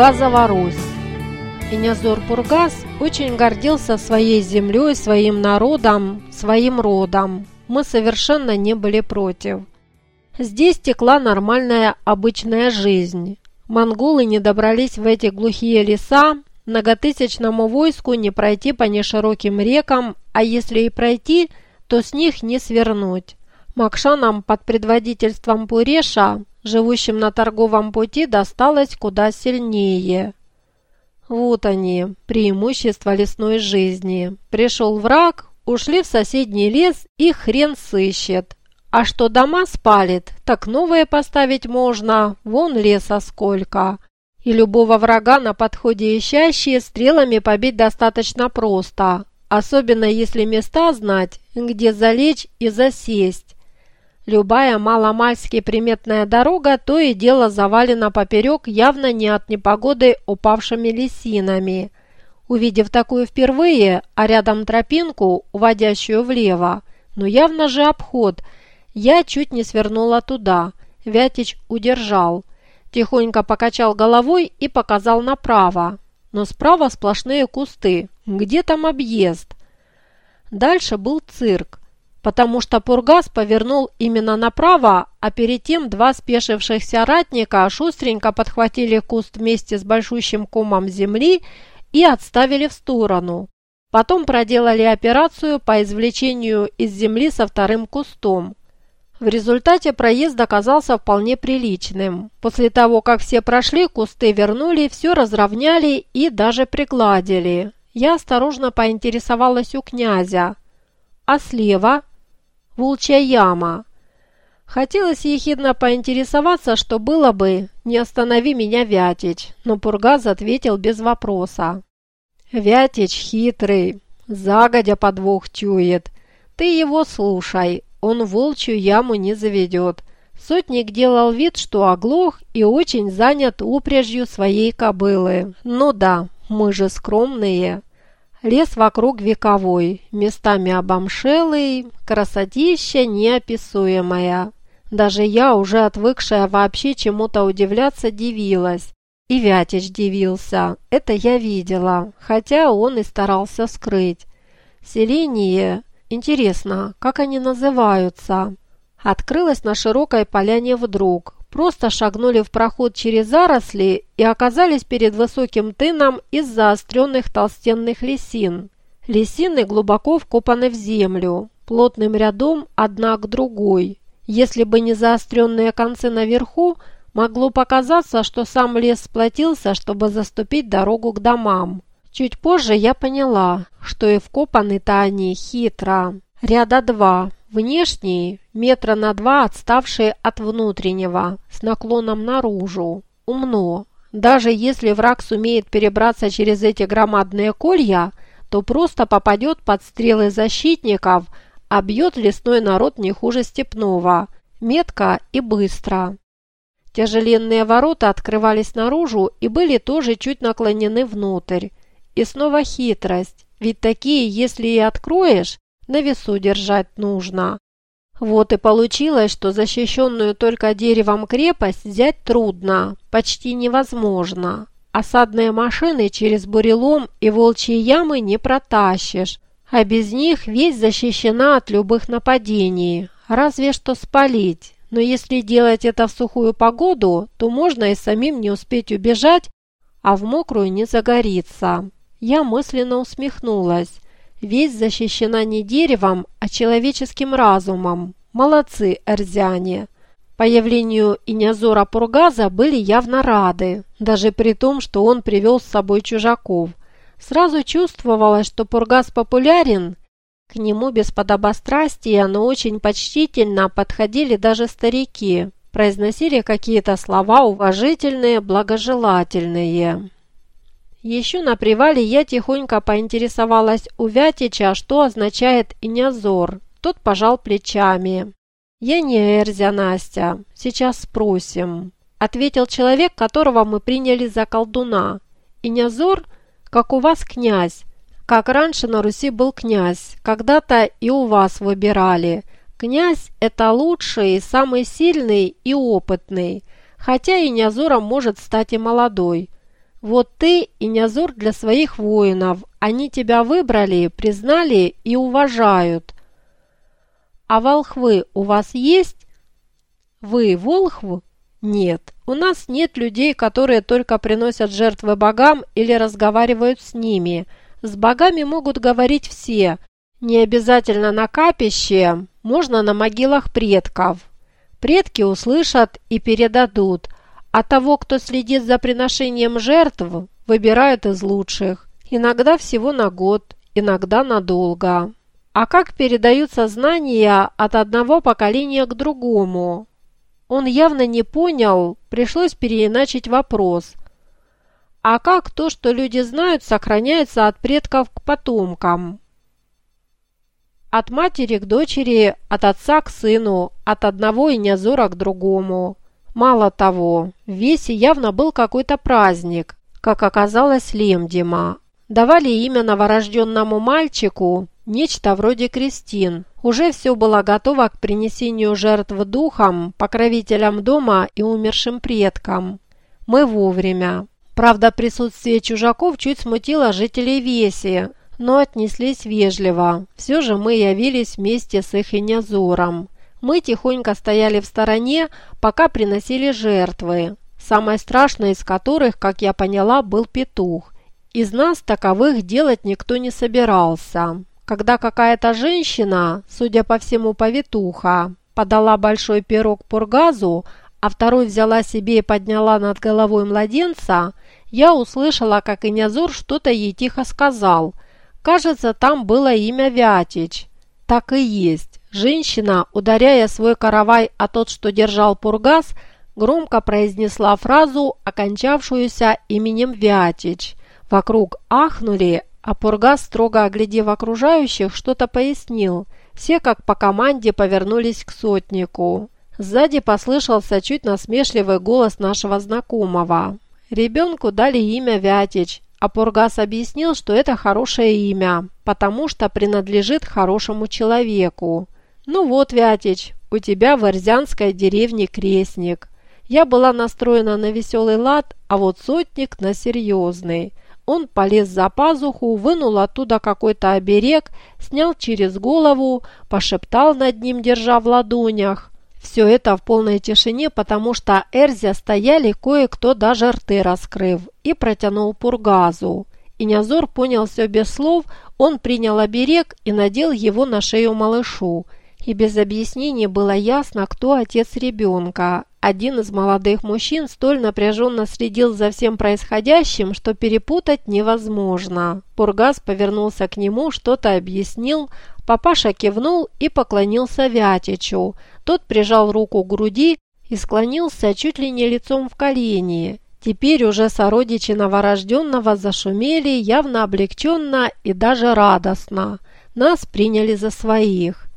Пургазова Русь Инязор Пургаз очень гордился своей землей, своим народом, своим родом. Мы совершенно не были против. Здесь текла нормальная обычная жизнь. Монголы не добрались в эти глухие леса, многотысячному войску не пройти по нешироким рекам, а если и пройти, то с них не свернуть. Макшанам под предводительством Пуреша, живущим на торговом пути, досталось куда сильнее. Вот они, преимущества лесной жизни. Пришел враг, ушли в соседний лес и хрен сыщет. А что дома спалит, так новые поставить можно, вон леса сколько. И любого врага на подходе ищащие стрелами побить достаточно просто, особенно если места знать, где залечь и засесть. Любая маломальски приметная дорога то и дело завалена поперек явно не от непогоды упавшими лисинами. Увидев такую впервые, а рядом тропинку, уводящую влево, но явно же обход – я чуть не свернула туда. Вятич удержал. Тихонько покачал головой и показал направо. Но справа сплошные кусты. Где там объезд? Дальше был цирк, потому что Пургас повернул именно направо, а перед тем два спешившихся ратника шустренько подхватили куст вместе с большущим комом земли и отставили в сторону. Потом проделали операцию по извлечению из земли со вторым кустом. В результате проезд оказался вполне приличным. После того, как все прошли, кусты вернули, все разровняли и даже пригладили. Я осторожно поинтересовалась у князя. А слева? Волчья яма. Хотелось ехидно поинтересоваться, что было бы, не останови меня, Вятич, но Пургаз ответил без вопроса. Вятич хитрый, загодя подвох чует. Ты его слушай, он волчью яму не заведет. Сотник делал вид, что оглох и очень занят упряжью своей кобылы. Ну да, мы же скромные. Лес вокруг вековой, местами обомшелый, красотища неописуемая. Даже я, уже отвыкшая вообще чему-то удивляться, дивилась. И Вятич дивился, это я видела, хотя он и старался скрыть. Селение Интересно, как они называются? Открылась на широкой поляне вдруг. Просто шагнули в проход через заросли и оказались перед высоким тыном из заостренных толстенных лисин. Лисины глубоко вкопаны в землю, плотным рядом одна к другой. Если бы не заостренные концы наверху, могло показаться, что сам лес сплотился, чтобы заступить дорогу к домам. Чуть позже я поняла, что и вкопаны-то они хитро. Ряда два. Внешний, метра на два отставшие от внутреннего, с наклоном наружу. Умно. Даже если враг сумеет перебраться через эти громадные колья, то просто попадет под стрелы защитников, а бьет лесной народ не хуже степного. Метко и быстро. Тяжеленные ворота открывались наружу и были тоже чуть наклонены внутрь. И снова хитрость, ведь такие, если и откроешь, на весу держать нужно. Вот и получилось, что защищенную только деревом крепость взять трудно, почти невозможно. Осадные машины через бурелом и волчьи ямы не протащишь, а без них весь защищена от любых нападений, разве что спалить. Но если делать это в сухую погоду, то можно и самим не успеть убежать, а в мокрую не загорится. Я мысленно усмехнулась. Весь защищена не деревом, а человеческим разумом. Молодцы, эрзяне. Появлению Инязора Пургаза были явно рады, даже при том, что он привел с собой чужаков. Сразу чувствовалось, что Пургаз популярен. К нему без подобострастия, но очень почтительно подходили даже старики, произносили какие-то слова уважительные, благожелательные. Еще на привале я тихонько поинтересовалась у Вятича, что означает «инязор». Тот пожал плечами. «Я не Эрзя, Настя. Сейчас спросим», – ответил человек, которого мы приняли за колдуна. «Инязор, как у вас князь. Как раньше на Руси был князь. Когда-то и у вас выбирали. Князь – это лучший, самый сильный и опытный. Хотя и Нязором может стать и молодой. Вот ты и Нязор для своих воинов. Они тебя выбрали, признали и уважают. А волхвы у вас есть? Вы волхв? Нет. У нас нет людей, которые только приносят жертвы богам или разговаривают с ними. С богами могут говорить все. Не обязательно на капище, можно на могилах предков. Предки услышат и передадут – а того, кто следит за приношением жертв, выбирают из лучших. Иногда всего на год, иногда надолго. А как передаются знания от одного поколения к другому? Он явно не понял, пришлось переиначить вопрос. А как то, что люди знают, сохраняется от предков к потомкам? От матери к дочери, от отца к сыну, от одного инязора к другому. Мало того, в Весе явно был какой-то праздник, как оказалось Лемдима. Давали имя новорожденному мальчику, нечто вроде крестин. Уже все было готово к принесению жертв духам, покровителям дома и умершим предкам. Мы вовремя. Правда, присутствие чужаков чуть смутило жителей Веси, но отнеслись вежливо. Все же мы явились вместе с их инязором. Мы тихонько стояли в стороне, пока приносили жертвы, самой страшной из которых, как я поняла, был петух. Из нас таковых делать никто не собирался. Когда какая-то женщина, судя по всему повитуха, подала большой пирог пургазу, а второй взяла себе и подняла над головой младенца, я услышала, как Инязур что-то ей тихо сказал. Кажется, там было имя Вятич. Так и есть. Женщина, ударяя свой каравай о тот, что держал пургас, громко произнесла фразу, окончавшуюся именем Вятич. Вокруг ахнули, а пургас, строго оглядев окружающих, что-то пояснил. Все, как по команде, повернулись к сотнику. Сзади послышался чуть насмешливый голос нашего знакомого. Ребенку дали имя Вятич, а Пургас объяснил, что это хорошее имя, потому что принадлежит хорошему человеку. «Ну вот, Вятич, у тебя в Эрзянской деревне крестник». Я была настроена на веселый лад, а вот сотник на серьезный. Он полез за пазуху, вынул оттуда какой-то оберег, снял через голову, пошептал над ним, держа в ладонях. Все это в полной тишине, потому что Эрзя стояли кое-кто даже рты раскрыв, и протянул пургазу. И Нязор понял все без слов, он принял оберег и надел его на шею малышу – и без объяснений было ясно, кто отец ребенка. Один из молодых мужчин столь напряженно следил за всем происходящим, что перепутать невозможно. Пургас повернулся к нему, что-то объяснил, папаша кивнул и поклонился Вятичу. Тот прижал руку к груди и склонился чуть ли не лицом в колени. Теперь уже сородичи новорожденного зашумели явно облегченно и даже радостно. Нас приняли за своих.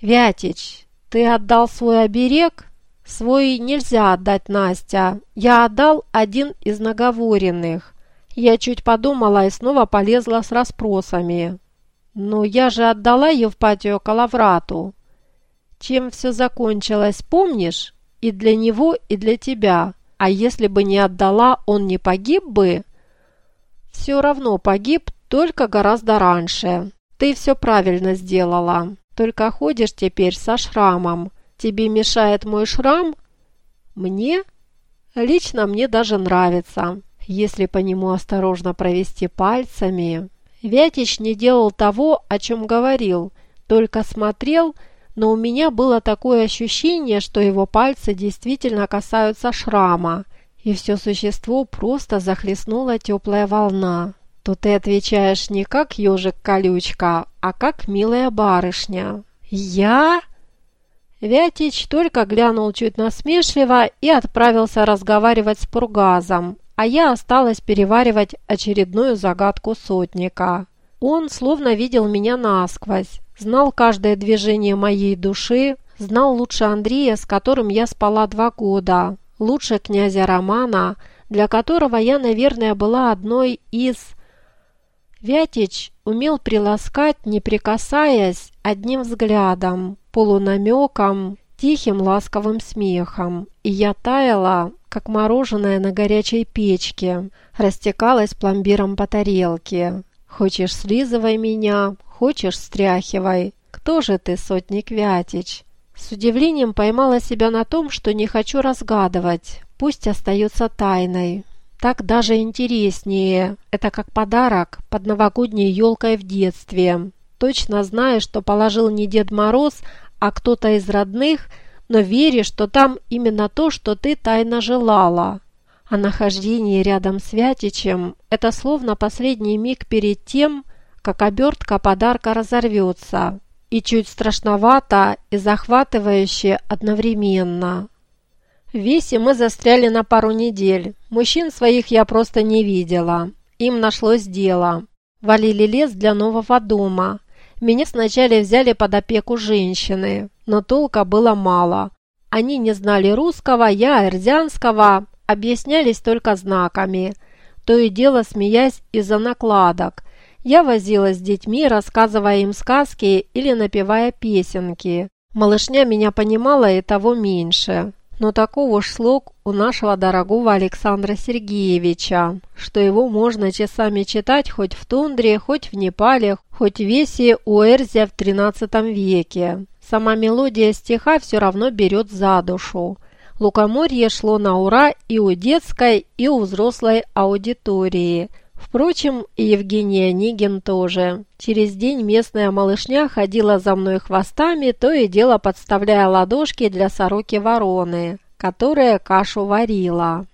«Вятич, ты отдал свой оберег?» «Свой нельзя отдать, Настя. Я отдал один из наговоренных». Я чуть подумала и снова полезла с расспросами. «Но я же отдала Евпатию Калаврату». «Чем все закончилось, помнишь? И для него, и для тебя. А если бы не отдала, он не погиб бы?» «Все равно погиб, только гораздо раньше. Ты все правильно сделала. Только ходишь теперь со шрамом. Тебе мешает мой шрам? Мне? Лично мне даже нравится, если по нему осторожно провести пальцами. Вятич не делал того, о чем говорил, только смотрел, но у меня было такое ощущение, что его пальцы действительно касаются шрама, и все существо просто захлестнула теплая волна то ты отвечаешь не как ежик-колючка, а как милая барышня. Я? Вятич только глянул чуть насмешливо и отправился разговаривать с Пургазом, а я осталась переваривать очередную загадку сотника. Он словно видел меня насквозь, знал каждое движение моей души, знал лучше Андрея, с которым я спала два года, лучше князя Романа, для которого я, наверное, была одной из Вятич умел приласкать, не прикасаясь, одним взглядом, полунамеком, тихим ласковым смехом, и я таяла, как мороженое на горячей печке, растекалось пломбиром по тарелке. Хочешь, слизывай меня, хочешь, стряхивай. Кто же ты, сотник Вятич? С удивлением поймала себя на том, что не хочу разгадывать. Пусть остается тайной. Так даже интереснее. Это как подарок под новогодней елкой в детстве. Точно зная, что положил не Дед Мороз, а кто-то из родных, но веришь, что там именно то, что ты тайно желала. А нахождение рядом с Вятичем – это словно последний миг перед тем, как обертка подарка разорвется. И чуть страшновато и захватывающе одновременно. В Весе мы застряли на пару недель. Мужчин своих я просто не видела. Им нашлось дело. Валили лес для нового дома. Меня сначала взяли под опеку женщины, но толка было мало. Они не знали русского, я эрзянского, объяснялись только знаками, то и дело смеясь из-за накладок. Я возилась с детьми, рассказывая им сказки или напевая песенки. Малышня меня понимала и того меньше. Но таков уж слог у нашего дорогого Александра Сергеевича, что его можно часами читать хоть в тундре, хоть в Непале, хоть в Весе Эрзя в XIII веке. Сама мелодия стиха все равно берет за душу. Лукоморье шло на ура и у детской, и у взрослой аудитории. Впрочем, и Евгений Онегин тоже. Через день местная малышня ходила за мной хвостами, то и дело подставляя ладошки для сороки-вороны, которая кашу варила.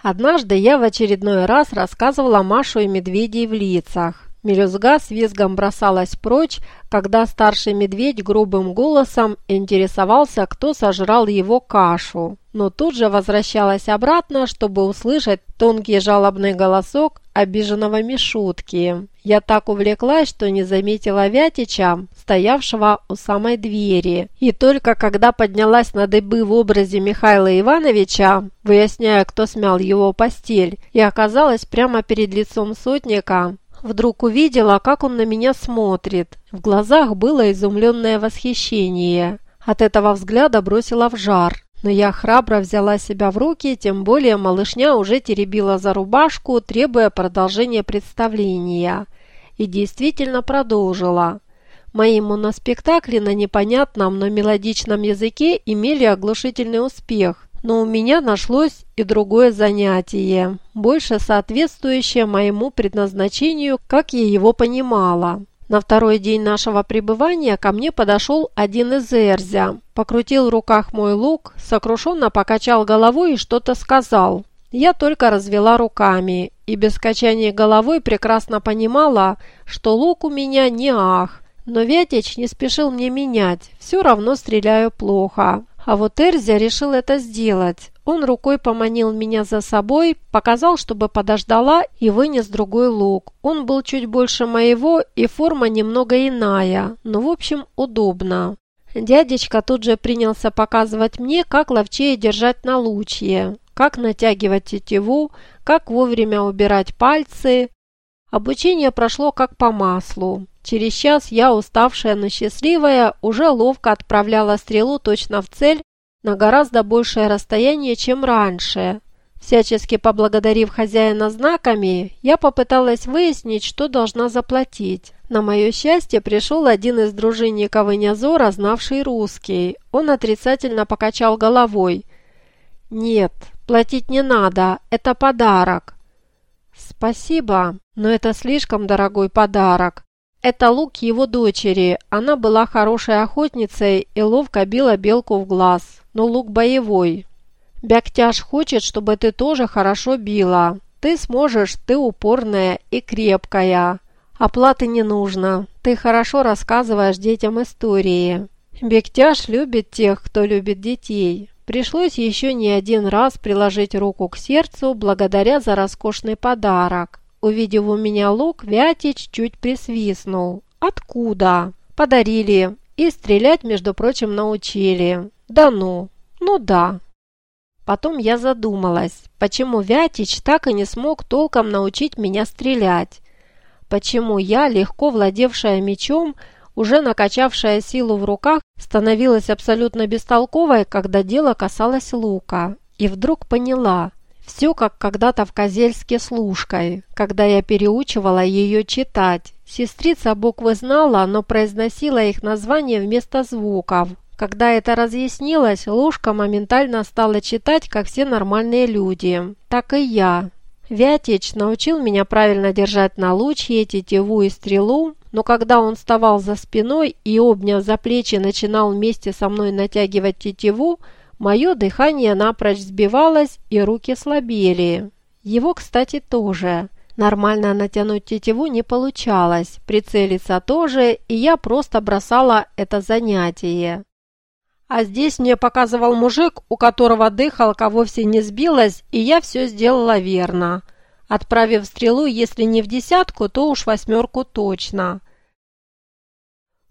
Однажды я в очередной раз рассказывала Машу и медведей в лицах. Мелюзга с визгом бросалась прочь, когда старший медведь грубым голосом интересовался, кто сожрал его кашу, но тут же возвращалась обратно, чтобы услышать тонкий жалобный голосок обиженного Мишутки. Я так увлеклась, что не заметила Вятича, стоявшего у самой двери. И только когда поднялась на дыбы в образе Михаила Ивановича, выясняя, кто смял его постель, и оказалась прямо перед лицом сотника, Вдруг увидела, как он на меня смотрит. В глазах было изумленное восхищение. От этого взгляда бросила в жар. Но я храбро взяла себя в руки, тем более малышня уже теребила за рубашку, требуя продолжения представления. И действительно продолжила. Мои моноспектакли на непонятном, но мелодичном языке имели оглушительный успех. Но у меня нашлось и другое занятие, больше соответствующее моему предназначению, как я его понимала. На второй день нашего пребывания ко мне подошел один из Эрзя, покрутил в руках мой лук, сокрушенно покачал головой и что-то сказал. Я только развела руками и без качания головой прекрасно понимала, что лук у меня не ах, но Вятич не спешил мне менять, все равно стреляю плохо. А вот Эрзя решил это сделать. Он рукой поманил меня за собой, показал, чтобы подождала и вынес другой лук. Он был чуть больше моего и форма немного иная, но в общем удобно. Дядечка тут же принялся показывать мне, как ловчее держать налучье, как натягивать тетиву, как вовремя убирать пальцы. Обучение прошло как по маслу. Через час я, уставшая, но счастливая, уже ловко отправляла стрелу точно в цель на гораздо большее расстояние, чем раньше. Всячески поблагодарив хозяина знаками, я попыталась выяснить, что должна заплатить. На мое счастье пришел один из дружинников Инязора, знавший русский. Он отрицательно покачал головой. «Нет, платить не надо, это подарок». «Спасибо, но это слишком дорогой подарок. Это лук его дочери. Она была хорошей охотницей и ловко била белку в глаз. Но лук боевой. Бяктяж хочет, чтобы ты тоже хорошо била. Ты сможешь, ты упорная и крепкая. Оплаты не нужно. Ты хорошо рассказываешь детям истории. Бектяж любит тех, кто любит детей. Пришлось еще не один раз приложить руку к сердцу благодаря за роскошный подарок. Увидев у меня лук, Вятич чуть присвистнул. «Откуда?» «Подарили. И стрелять, между прочим, научили. Да ну, ну да». Потом я задумалась, почему Вятич так и не смог толком научить меня стрелять. Почему я, легко владевшая мечом, уже накачавшая силу в руках, становилась абсолютно бестолковой, когда дело касалось лука. И вдруг поняла, все как когда-то в Козельске с Лужкой, когда я переучивала ее читать. Сестрица буквы знала, но произносила их название вместо звуков. Когда это разъяснилось, Лужка моментально стала читать, как все нормальные люди. Так и я. Вятич научил меня правильно держать на лучье, тетиву и стрелу, но когда он вставал за спиной и, обняв за плечи, начинал вместе со мной натягивать тетиву, мое дыхание напрочь сбивалось и руки слабели. Его, кстати, тоже. Нормально натянуть тетиву не получалось, прицелиться тоже, и я просто бросала это занятие. А здесь мне показывал мужик, у которого дыхалка вовсе не сбилась, и я все сделала верно отправив стрелу, если не в десятку, то уж восьмерку точно.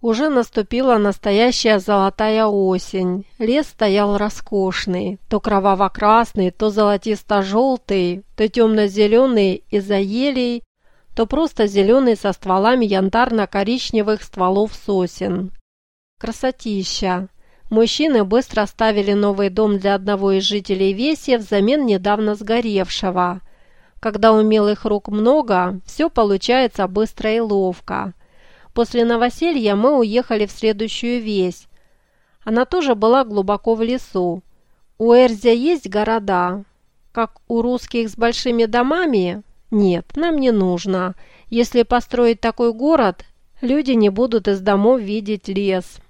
Уже наступила настоящая золотая осень. Лес стоял роскошный, то кроваво-красный, то золотисто-желтый, то темно-зеленый из-за елей, то просто зеленый со стволами янтарно-коричневых стволов сосен. Красотища! Мужчины быстро ставили новый дом для одного из жителей Веси взамен недавно сгоревшего – когда умелых рук много, все получается быстро и ловко. После новоселья мы уехали в следующую весь. Она тоже была глубоко в лесу. У Эрзя есть города. Как у русских с большими домами? Нет, нам не нужно. Если построить такой город, люди не будут из домов видеть лес.